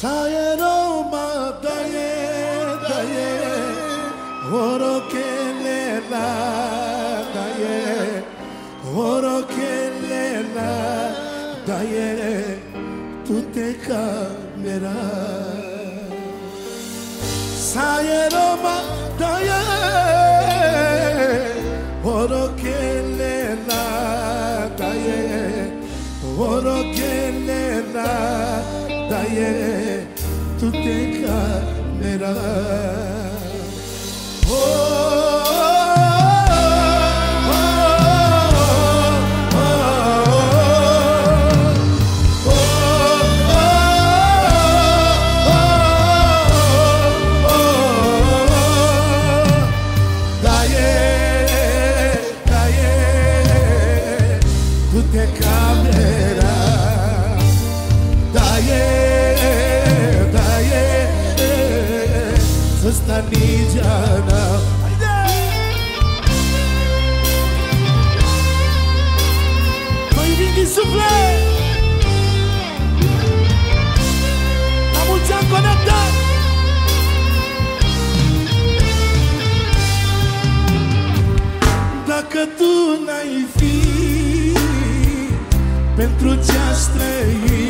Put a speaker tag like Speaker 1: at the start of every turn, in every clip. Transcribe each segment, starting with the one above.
Speaker 1: Sayın olma daye daye. Voro kelela daye. Voro kelela daye. Tute kamera Sayın olma daye. Voro kelela daye. Voro kelela daye tú te encarnarás. Oh, daie, să sta nigeana. Vă iubim din suflet! La mulți ani conectat! Dacă tu n-ai fi Pentru ce-aș trăi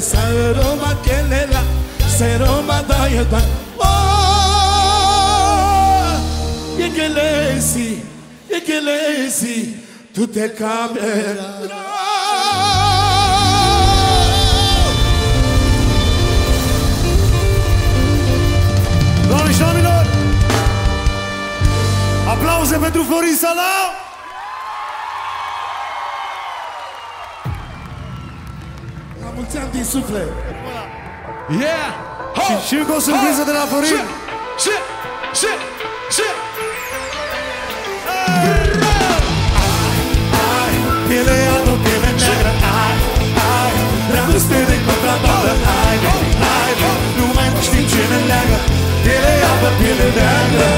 Speaker 1: Ele seroma que ele lá Seroma da yedwa Oh Yegelesi Yegelesi Tout est caméra
Speaker 2: Doamne și domnilor, aplauze pentru Florin Salau!
Speaker 1: Mulți ani din suflet.
Speaker 3: Yeah! Ho!
Speaker 2: Și, și încă o surpriză de la Florin!
Speaker 3: Și, și, și,
Speaker 2: Piele albă, piele neagră, ai, ai. Dragoste de contrabandă, ai, ai. Nu mai știm ce ne leagă. Piele albă, piele neagră.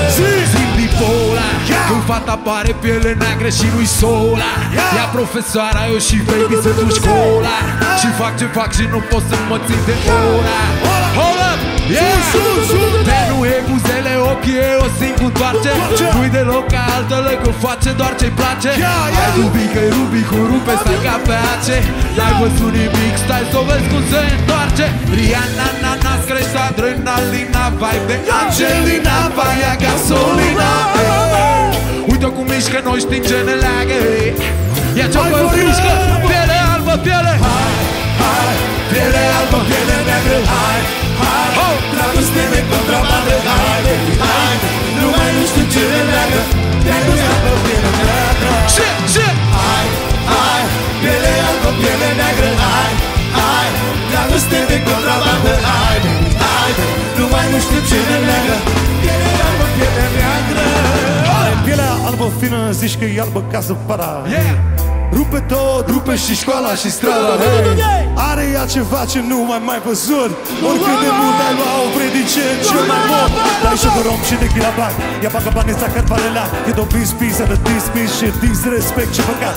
Speaker 3: Zi bipola. Când fata pare piele neagră și nu-i sola. Ia profesoara, eu și baby să duci școala Și fac ce fac și nu pot să mă țin de ora Hold up! Yeah! De nu e buzele, ochii e o singur întoarce Nu-i deloc ca altele că face doar ce-i place. Ai rubi că-i rubi cu rupe, stai ca pe ace. N-ai văzut nimic, stai să o vezi cum se întoarce. Rihanna, na, na, crește adrenalina Vibe de Angelina, vai a gasolina. Hey. Uite cum mișcă, noi știm ce ne leagă hey. Ia ce-o
Speaker 2: apă fină, zici că e albă ca să para
Speaker 3: Yeah!
Speaker 2: Rupe tot, rupe și școala și strada hey. Are ea ceva ce nu mai mai văzut. Oricât de mult ai luat o predice ce mai mult. Dai și rom și de chilabac Ia bagă bani ăsta cât vale la E do bis bis and dismiss și disrespect ce păcat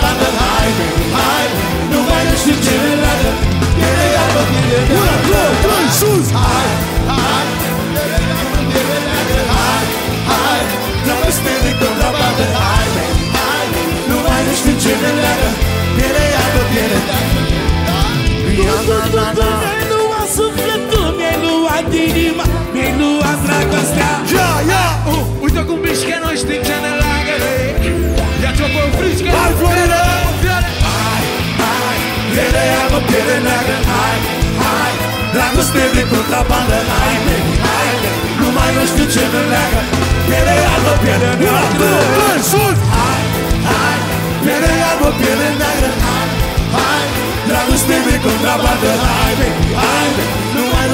Speaker 1: inima Mi-ai luat dragostea.
Speaker 2: Ia, ia!
Speaker 3: Uh, uite cum mișcă, noi știm ce ne leagă. Ia ce-o cu frișcă.
Speaker 2: Hai, Florina!
Speaker 3: Hai, hai
Speaker 2: Piele albă, piele neagră. Hai, hai Dragoste de contrabandă Hai, baby, hai Nu mai nu știu ce ne leagă. Piele albă, piele neagră. Hai, sus Hai, hai Piele albă, piele neagră. Hai, hai Dragoste de contrabandă Hai, baby, hai Nu mai nu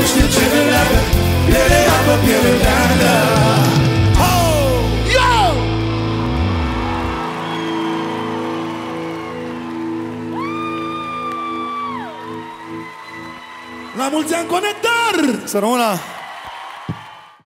Speaker 2: știu ce ne leagă Piele albă, piele neagră Oh!
Speaker 1: Yo! La mulți ani conectar!
Speaker 2: Să rămână